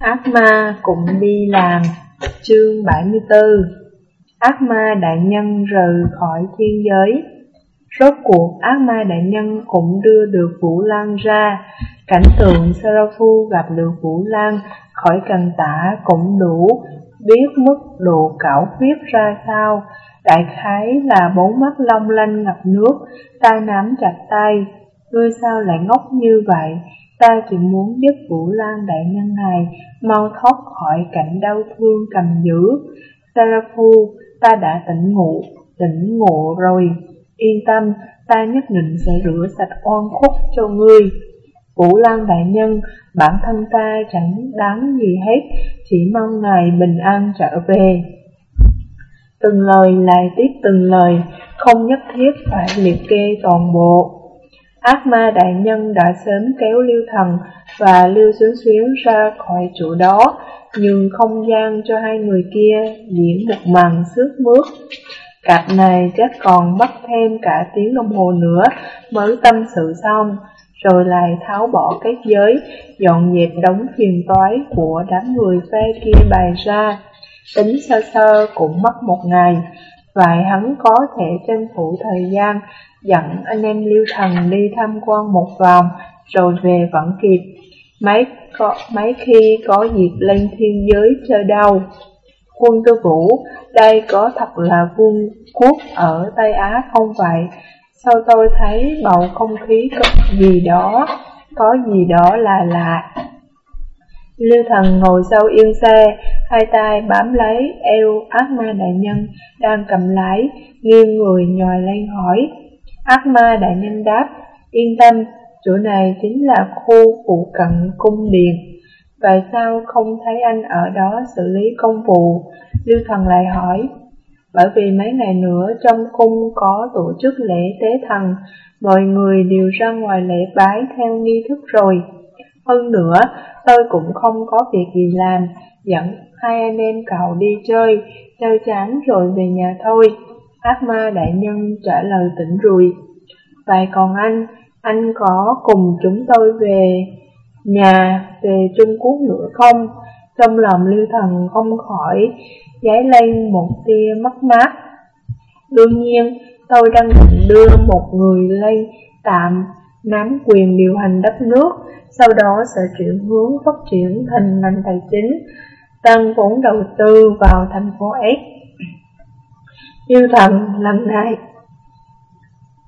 Ác ma cũng đi làm. Chương 74 Ác ma đại nhân rời khỏi thiên giới. Rốt cuộc ác ma đại nhân cũng đưa được Vũ Lan ra. Cảnh tượng Seraphu gặp được Vũ Lan khỏi cần tả cũng đủ. Biết mức độ cảo huyết ra sao. Đại khái là bốn mắt long lanh ngập nước, tay nắm chặt tay. Ngươi sao lại ngốc như vậy? Ta chỉ muốn giúp Vũ Lan đại nhân này mau thoát khỏi cảnh đau thương cầm giữ. Serafu, ta đã tỉnh ngủ, tỉnh ngộ rồi. Yên tâm, ta nhất định sẽ rửa sạch oan khuất cho ngươi. Vũ Lan đại nhân, bản thân ta chẳng đáng gì hết, chỉ mong ngài bình an trở về. Từng lời lại tiếp từng lời, không nhất thiết phải liệt kê toàn bộ. Ác ma đại nhân đã sớm kéo Lưu Thần và Lưu Xuyến Xuyến ra khỏi chỗ đó, nhưng không gian cho hai người kia diễn một màn sướt mướt. Cặp này chắc còn mất thêm cả tiếng đồng hồ nữa mới tâm sự xong, rồi lại tháo bỏ cái giới, dọn dẹp đống phiền toái của đám người phe kia bày ra. Tính sơ sơ cũng mất một ngày, Vậy hắn có thể tranh thủ thời gian dẫn anh em Lưu Thần đi tham quan một vòng rồi về vẫn kịp. Mấy, có, mấy khi có dịp lên thiên giới chơi đâu. Quân tư vũ, đây có thật là vương quốc ở Tây Á không vậy? Sao tôi thấy bầu không khí có gì đó, có gì đó là lạ. Lưu thần ngồi sau yên xe, hai tay bám lấy eo ác ma đại nhân đang cầm lái, nghiêng người nhòi lên hỏi. Ác ma đại nhân đáp, yên tâm, chỗ này chính là khu phụ cận cung điện. Vậy sao không thấy anh ở đó xử lý công vụ? Lưu thần lại hỏi. Bởi vì mấy ngày nữa trong cung có tổ chức lễ tế thần, mọi người đều ra ngoài lễ bái theo nghi thức rồi. Hơn nữa, tôi cũng không có việc gì làm, dẫn hai anh em cậu đi chơi, chơi chán rồi về nhà thôi. Ác ma đại nhân trả lời tỉnh rùi. Vậy còn anh, anh có cùng chúng tôi về nhà, về Trung Quốc nữa không? Trong lòng lưu thần không khỏi giấy lên một tia mất mát. Đương nhiên, tôi đang định đưa một người lên tạm nắm quyền điều hành đất nước, sau đó sẽ chuyển hướng phát triển thành ngành tài chính, tăng vốn đầu tư vào thành phố S. Yêu thần lần này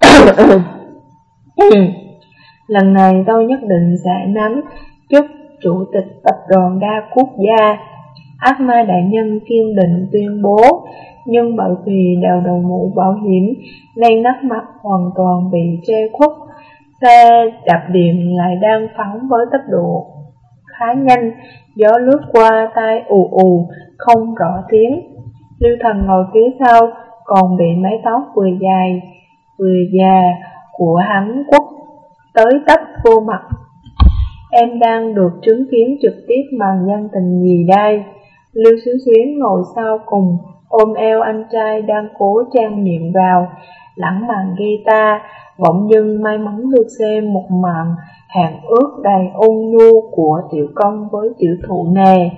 Lần này tôi nhất định sẽ nắm chức chủ tịch tập đoàn đa quốc gia. Ác ma đại nhân kiên định tuyên bố, nhưng bởi vì đều đầu mũ bảo hiểm nên nắp mặt hoàn toàn bị che khuất Xe đạp điện lại đang phóng với tốc độ khá nhanh, gió lướt qua tai ù ù, không rõ tiếng. Lưu thần ngồi phía sau, còn bị mái tóc vừa dài, vừa già của hắn quất tới tấp vô mặt. Em đang được chứng kiến trực tiếp màn nhân tình gì đây? Lưu Xíu Xuyến ngồi sau cùng, ôm eo anh trai đang cố trang miệng vào, lẳng màn guitar, bỗng dưng may mắn được xem một màn hàng ước đầy ôn nhu của tiểu công với tiểu thụ nè.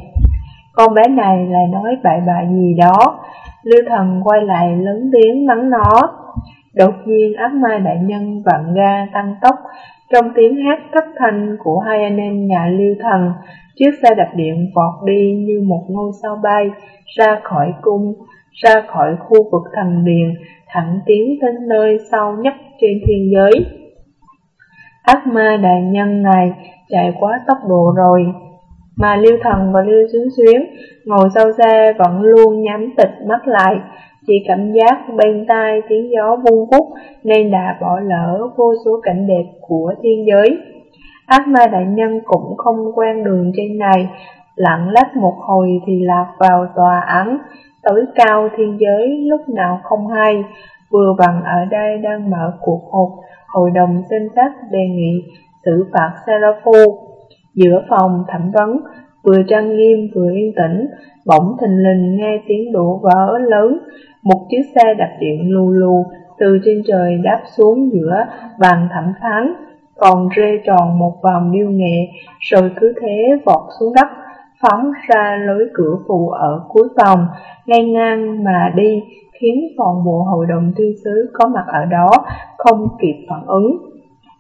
Con bé này lại nói bậy bạ gì đó, lưu thần quay lại lớn tiếng mắng nó. Đột nhiên ác mai đại nhân vặn ga tăng tốc, trong tiếng hát thất thanh của hai anh em nhà lưu thần, chiếc xe đạp điện vọt đi như một ngôi sao bay ra khỏi cung, ra khỏi khu vực thần điện, thẳng tiến đến nơi sâu nhất trên thiên giới. Ác ma đại nhân này chạy quá tốc độ rồi, mà Liêu Thần và Liêu Xuyến Xuyến ngồi sau xe vẫn luôn nhắm tịch mắt lại, chỉ cảm giác bên tai tiếng gió vung vút nên đã bỏ lỡ vô số cảnh đẹp của thiên giới. Ác ma đại nhân cũng không quen đường trên này, lặng lách một hồi thì lạc vào tòa án tối cao thiên giới lúc nào không hay, vừa vặn ở đây đang mở cuộc họp hội đồng xem xét đề nghị xử phạt Seraphou. Giữa phòng thẩm vấn, vừa trang nghiêm vừa yên tĩnh, bỗng thình lình nghe tiếng đổ vỡ lớn, một chiếc xe đạp điện lù lù từ trên trời đáp xuống giữa bàn thẩm phán, còn rê tròn một vòng điêu nghệ, rồi cứ thế vọt xuống đất, phóng ra lối cửa phụ ở cuối phòng, ngay ngang mà đi, khiến toàn bộ hội đồng thiên sứ có mặt ở đó không kịp phản ứng.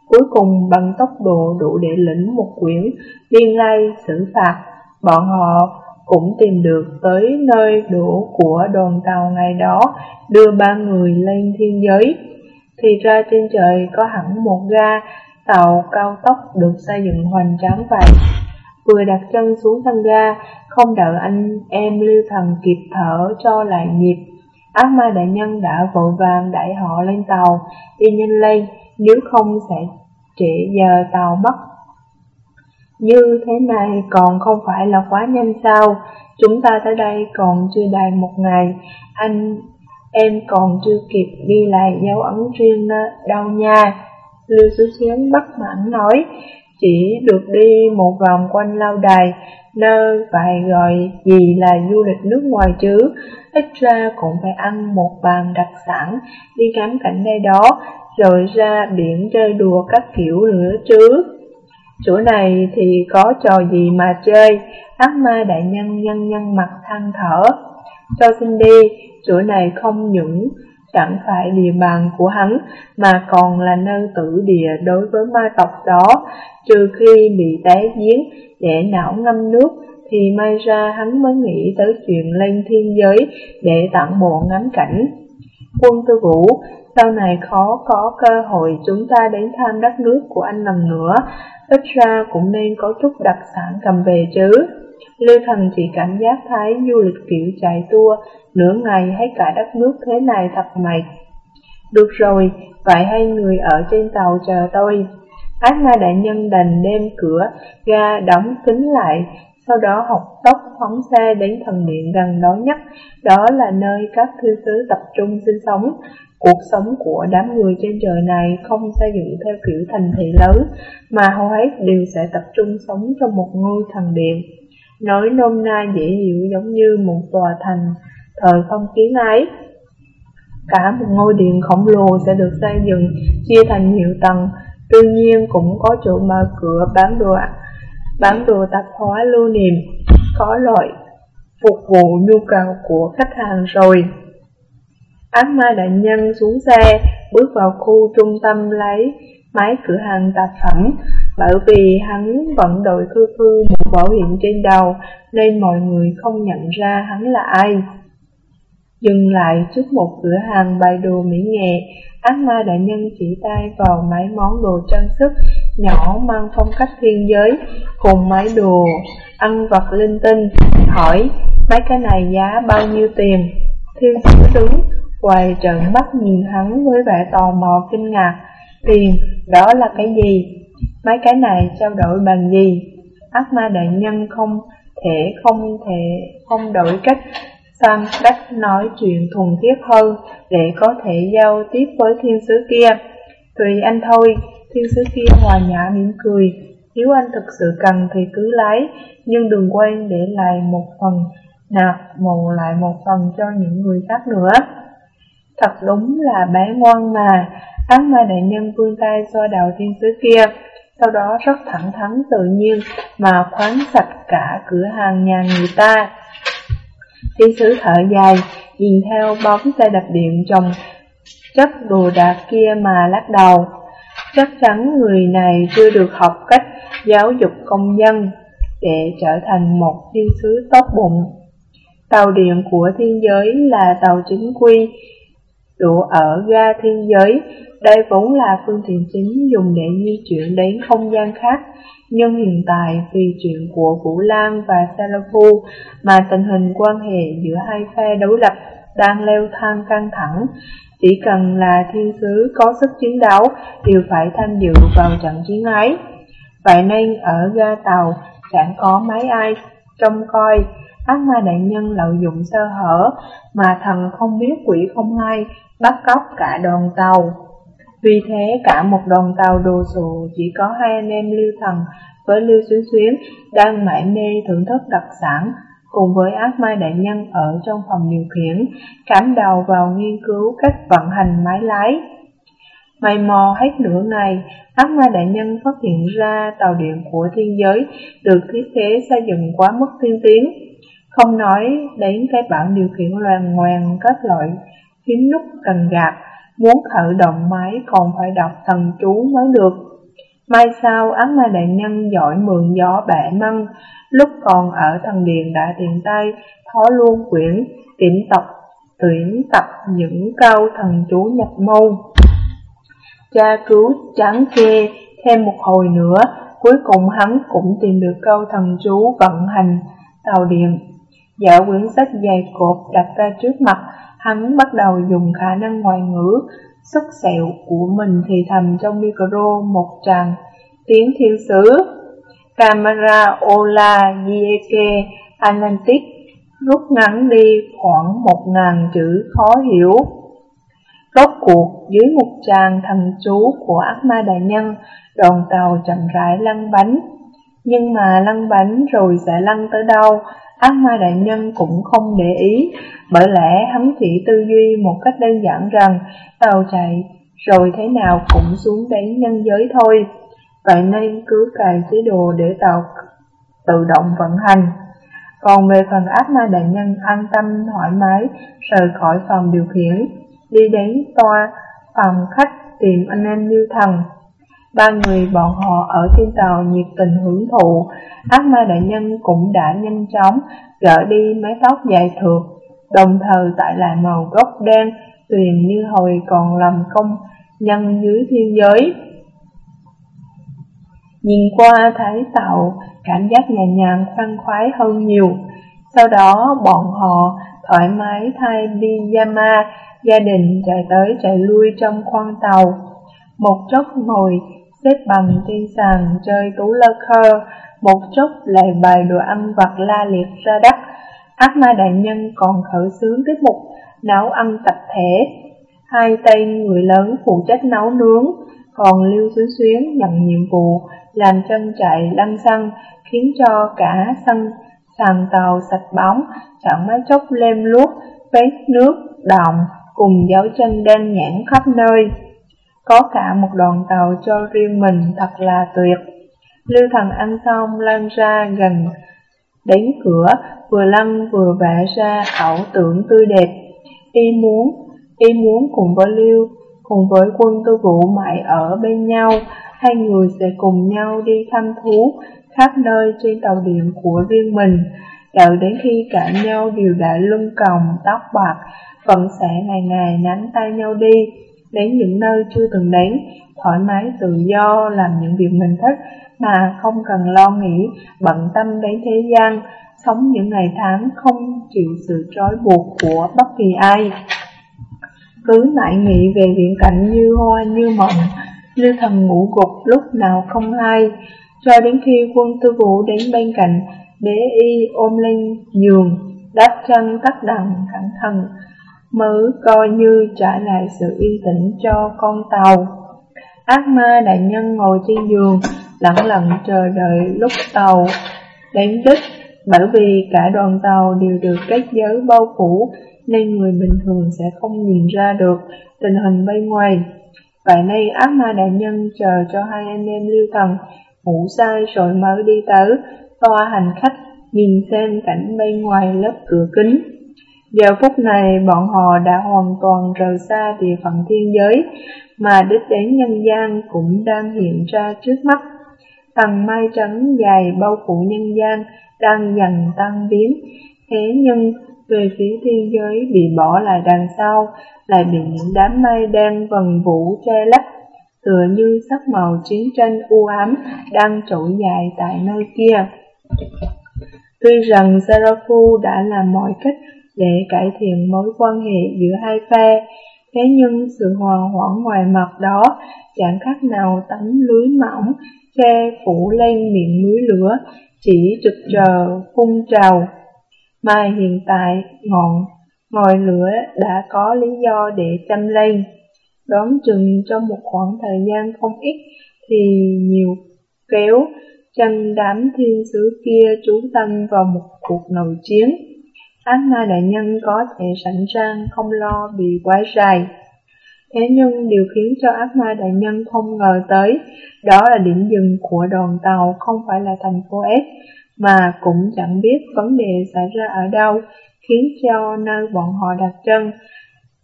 Cuối cùng bằng tốc độ đủ để lĩnh một quyển liên lai xử phạt, bọn họ cũng tìm được tới nơi đổ của đoàn tàu ngày đó, đưa ba người lên thiên giới. Thì ra trên trời có hẳn một ga tàu cao tốc được xây dựng hoành tráng vậy. Vừa đặt chân xuống thân ga, không đợi anh em lưu thần kịp thở cho lại nhịp. Ác ma đại nhân đã vội vàng đẩy họ lên tàu, đi nhanh lên, nếu không sẽ trễ giờ tàu mất. Như thế này còn không phải là quá nhanh sao? Chúng ta tới đây còn chưa đầy một ngày, anh em còn chưa kịp đi lại dấu ấn riêng đâu nha. Lưu Sú Xuyến bất mãn nói, chỉ được đi một vòng quanh lâu đài, nơi phải gọi gì là du lịch nước ngoài chứ, ít ra cũng phải ăn một bàn đặc sản, đi ngắm cảnh đây đó, rồi ra biển chơi đùa các kiểu nữa chứ. Chỗ này thì có trò gì mà chơi, ác ma đại nhân nhân nhân mặt than thở. Cho xin đi, chỗ này không những chẳng phải địa bàn của hắn, mà còn là nơi tử địa đối với ma tộc đó, trừ khi bị té giếng để não ngâm nước, thì may ra hắn mới nghĩ tới chuyện lên thiên giới để tặng bộ ngắm cảnh. Quân tư vũ, sau này khó có cơ hội chúng ta đến thăm đất nước của anh lần nữa, ít ra cũng nên có chút đặc sản cầm về chứ. Lưu Thần chỉ cảm giác thấy du lịch kiểu chạy tour nửa ngày hay cả đất nước thế này thật mệt. Được rồi, vậy hai người ở trên tàu chờ tôi. Ác ma đại nhân đành đem cửa ga đóng kín lại, sau đó học tốc phóng xe đến thần điện gần đó nhất, đó là nơi các thư sứ tập trung sinh sống. Cuộc sống của đám người trên trời này không xây dựng theo kiểu thành thị lớn, mà hầu hết đều sẽ tập trung sống trong một ngôi thần điện. Nói nôm na dễ hiểu giống như một tòa thành thời phong kiến ấy. Cả một ngôi điện khổng lồ sẽ được xây dựng chia thành nhiều tầng, đương nhiên cũng có chỗ mở cửa bán đồ bán đồ tạp hóa lưu niệm, có loại phục vụ nhu cầu của khách hàng rồi. Ác ma đại nhân xuống xe, bước vào khu trung tâm lấy máy cửa hàng tạp phẩm, bởi vì hắn vẫn đội khư khư một bảo hiểm trên đầu nên mọi người không nhận ra hắn là ai. Dừng lại trước một cửa hàng bày đồ mỹ nghệ, ác ma đại nhân chỉ tay vào mấy món đồ trang sức nhỏ mang phong cách thiên giới cùng mấy đồ ăn vật linh tinh, hỏi mấy cái này giá bao nhiêu tiền? Thiên sứ đứng, quay trợn mắt nhìn hắn với vẻ tò mò kinh ngạc, tiền, đó là cái gì? Mấy cái này trao đổi bằng gì? Ác ma đại nhân không thể không thể không đổi cách sang cách nói chuyện thuần thiết hơn để có thể giao tiếp với thiên sứ kia. Tùy anh thôi, thiên sứ kia hòa nhã mỉm cười. Nếu anh thực sự cần thì cứ lấy, nhưng đừng quên để lại một phần, nạp mồ lại một phần cho những người khác nữa. Thật đúng là bé ngoan mà, ác ma đại nhân vươn tay xoa đầu thiên sứ kia, sau đó rất thẳng thắn tự nhiên mà khoáng sạch cả cửa hàng nhà người ta. Thiên sứ thở dài, nhìn theo bóng xe đạp điện trong chất đồ đạc kia mà lắc đầu. Chắc chắn người này chưa được học cách giáo dục công dân để trở thành một thiên sứ tốt bụng. Tàu điện của thiên giới là tàu chính quy, Trụ ở ga thiên giới, đây vốn là phương tiện chính dùng để di chuyển đến không gian khác, nhưng hiện tại vì chuyện của Vũ Lan và Salafu mà tình hình quan hệ giữa hai phe đấu lập đang leo thang căng thẳng. Chỉ cần là thiên sứ có sức chiến đấu đều phải tham dự vào trận chiến ấy. Vậy nên ở ga tàu chẳng có mấy ai trông coi, ác ma đại nhân lợi dụng sơ hở mà thần không biết quỷ không hay bắt cóc cả đoàn tàu. Vì thế cả một đoàn tàu đồ sộ chỉ có hai anh em lưu thần với lưu xuyến xuyến đang mải mê thưởng thức đặc sản cùng với ác ma đại nhân ở trong phòng điều khiển, cắm đầu vào nghiên cứu cách vận hành máy lái. Mày mò hết nửa ngày, ác ma đại nhân phát hiện ra tàu điện của thiên giới được thiết kế xây dựng quá mức tiên tiến. Không nói đến cái bảng điều khiển loàn ngoan các loại phím nút cần gạt, muốn khởi động máy còn phải đọc thần chú mới được. Mai sau ác ma đại nhân giỏi mượn gió bẻ măng, lúc còn ở thần điện đã tiện tay thó luôn quyển tuyển tập tuyển tập những câu thần chú nhập môn. Cha cứu trắng kê thêm một hồi nữa, cuối cùng hắn cũng tìm được câu thần chú vận hành tàu điện. Dở quyển sách dày cột đặt ra trước mặt, hắn bắt đầu dùng khả năng ngoại ngữ sức sẹo của mình thì thầm trong micro một tràng tiếng thiên sứ. Camera Ola Gieke Atlantic rút ngắn đi khoảng một ngàn chữ khó hiểu. Rốt cuộc, dưới một tràng thần chú của ác ma đại nhân, đoàn tàu chậm rãi lăn bánh. Nhưng mà lăn bánh rồi sẽ lăn tới đâu, ác ma đại nhân cũng không để ý, bởi lẽ hắn chỉ tư duy một cách đơn giản rằng tàu chạy rồi thế nào cũng xuống đến nhân giới thôi. Vậy nên cứ cài chế độ để tàu tự động vận hành. Còn về phần ác ma đại nhân an tâm thoải mái rời khỏi phòng điều khiển, đi đến toa phòng khách tìm anh em lưu thần. Ba người bọn họ ở trên tàu nhiệt tình hưởng thụ, ác ma đại nhân cũng đã nhanh chóng gỡ đi mái tóc dài thượt, đồng thời tại lại màu gốc đen tuyền như hồi còn làm công nhân dưới thiên giới. Nhìn qua thấy tàu, cảm giác nhẹ nhàng khoan khoái hơn nhiều. Sau đó bọn họ thoải mái thay pyjama, gia đình chạy tới chạy lui trong khoang tàu. Một chốc ngồi xếp bằng trên sàn chơi tú lơ khơ, một chốc lại bài đồ ăn vặt la liệt ra đất. Ác ma đại nhân còn khởi xướng tiết mục nấu ăn tập thể. Hai tên người lớn phụ trách nấu nướng, còn Lưu Xuyến Xuyến nhận nhiệm vụ làm chân chạy lăn xăng, khiến cho cả sân sàn tàu sạch bóng, chẳng mấy chốc lem luốc, vết nước, động, cùng dấu chân đen nhãn khắp nơi. Có cả một đoàn tàu cho riêng mình thật là tuyệt. Lưu thần ăn xong lăn ra gần đến cửa, vừa lăn vừa vẽ ra ảo tưởng tươi đẹp. Y muốn, y muốn cùng với Lưu, cùng với quân tư vũ mãi ở bên nhau, hai người sẽ cùng nhau đi thăm thú khắp nơi trên tàu điện của riêng mình, đợi đến khi cả nhau đều đã lưng còng, tóc bạc, vẫn sẽ ngày ngày nắm tay nhau đi, đến những nơi chưa từng đến, thoải mái tự do làm những việc mình thích mà không cần lo nghĩ, bận tâm đến thế gian, sống những ngày tháng không chịu sự trói buộc của bất kỳ ai. Cứ mãi nghĩ về viễn cảnh như hoa như mộng, Lưu thần ngủ gục lúc nào không hay, cho đến khi quân tư vũ đến bên cạnh, đế y ôm lên giường, đắp chân tắt đằng cẩn thận, mới coi như trả lại sự yên tĩnh cho con tàu. Ác ma đại nhân ngồi trên giường, lặng lặng chờ đợi lúc tàu đến đích, bởi vì cả đoàn tàu đều được kết giới bao phủ, nên người bình thường sẽ không nhìn ra được tình hình bên ngoài. Vậy nay ác ma đại nhân chờ cho hai anh em lưu thần ngủ say rồi mới đi tới toa hành khách nhìn xem cảnh bên ngoài lớp cửa kính. Giờ phút này bọn họ đã hoàn toàn rời xa địa phận thiên giới, mà đích đến nhân gian cũng đang hiện ra trước mắt. Tầng mai trắng dài bao phủ nhân gian đang dần tăng biến, thế nhưng về phía thiên giới bị bỏ lại đằng sau, lại bị những đám mây đen vần vũ che lấp, tựa như sắc màu chiến tranh u ám đang trỗi dài tại nơi kia. Tuy rằng Serafu đã làm mọi cách để cải thiện mối quan hệ giữa hai phe, thế nhưng sự hòa hoãn ngoài mặt đó chẳng khác nào tấm lưới mỏng che phủ lên miệng núi lửa, chỉ trực chờ phun trào. Mà hiện tại ngọn ngòi lửa đã có lý do để châm lên. Đoán chừng trong một khoảng thời gian không ít thì nhiều kéo chân đám thiên sứ kia trú tâm vào một cuộc nội chiến. Ác ma đại nhân có thể sẵn sàng không lo bị quái dài. Thế nhưng điều khiến cho ác ma đại nhân không ngờ tới, đó là điểm dừng của đoàn tàu không phải là thành phố S, mà cũng chẳng biết vấn đề xảy ra ở đâu, khiến cho nơi bọn họ đặt chân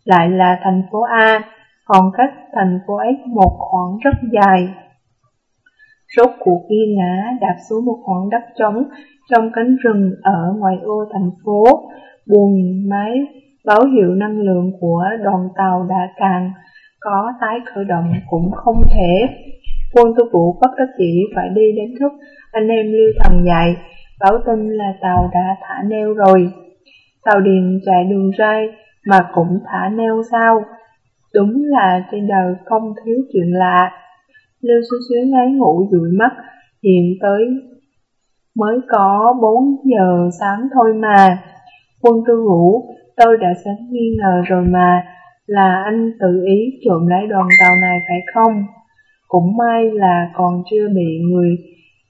lại là thành phố A, còn cách thành phố S một khoảng rất dài. Rốt cuộc ghi ngã đạp xuống một khoảng đất trống trong cánh rừng ở ngoài ô thành phố, buồn máy báo hiệu năng lượng của đoàn tàu đã càng có tái khởi động cũng không thể. Quân tư vụ bất đắc chỉ phải đi đến thức anh em lưu thần dạy, báo tin là tàu đã thả neo rồi. Tàu điện chạy đường ray mà cũng thả neo sao? Đúng là trên đời không thiếu chuyện lạ. Lưu xuyến xuyến ngáy ngủ dụi mắt, hiện tới mới có 4 giờ sáng thôi mà. Quân tư ngủ tôi đã sớm nghi ngờ rồi mà, là anh tự ý trộm lấy đoàn tàu này phải không? Cũng may là còn chưa bị người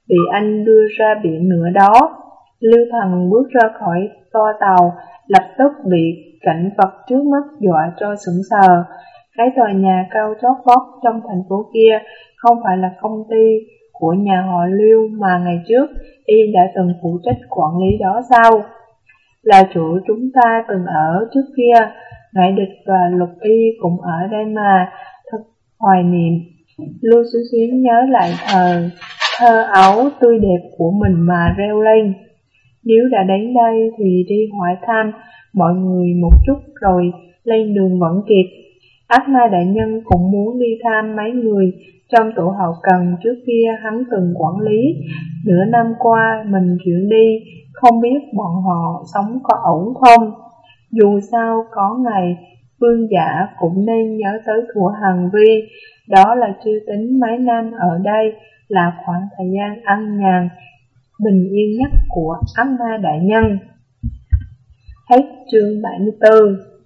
bị anh đưa ra biển nữa đó. Lưu thần bước ra khỏi toa tàu, lập tức bị cảnh vật trước mắt dọa cho sững sờ. Cái tòa nhà cao chót vót trong thành phố kia không phải là công ty của nhà họ Lưu mà ngày trước y đã từng phụ trách quản lý đó sao? Là chủ chúng ta từng ở trước kia, Ngải địch và lục y cũng ở đây mà, thật hoài niệm. Lưu xuyến xuyến nhớ lại thờ, thơ ấu tươi đẹp của mình mà reo lên. Nếu đã đến đây thì đi hỏi thăm mọi người một chút rồi lên đường vẫn kịp. Ác ma đại nhân cũng muốn đi thăm mấy người trong tổ hậu cần trước kia hắn từng quản lý. Nửa năm qua mình chuyển đi, không biết bọn họ sống có ổn không. Dù sao có ngày, vương giả cũng nên nhớ tới thủa hằng vi, đó là chưa tính mấy năm ở đây là khoảng thời gian ăn nhàn, bình yên nhất của ác ma đại nhân. Hết chương 74